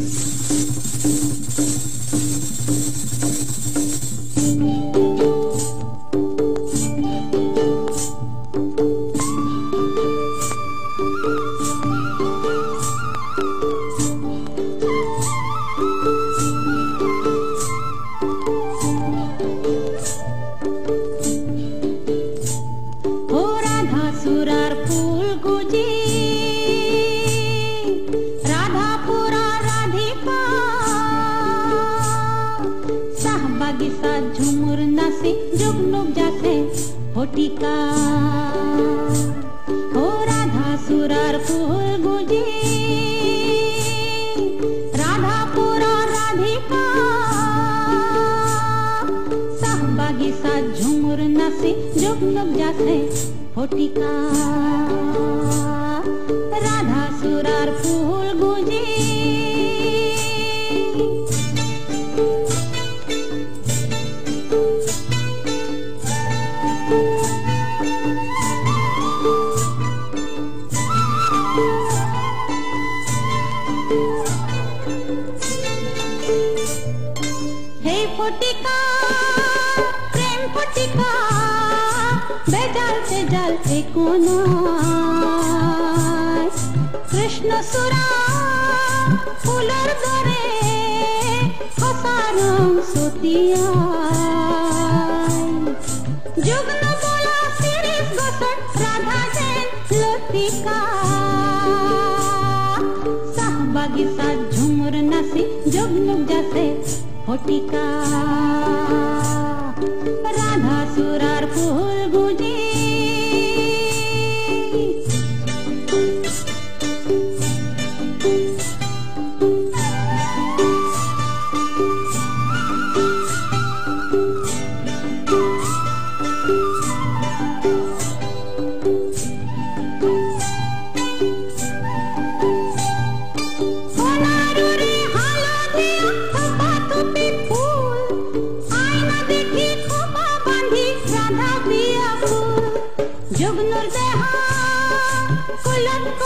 you. लागिसा Jhumur नासे जुगनुग जासे होटिका हो राधा सुरार कुहल गुजे, राधा पुरा राधिका। सहबागिसा झुमुर नासे जुगनुग जासे होटिका पुटिका, प्रेम पुटिका बेडालते डालते कोणास कृष्ण सुरा, फुलर दरे हसारम सोतिया जुग्न बोला सिरिस बसट राधा जैन, लतिका। सहभागी साथ झुमुर नसी जुगनुग जैसे Hotika.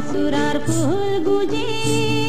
सुरार फूल गुजे।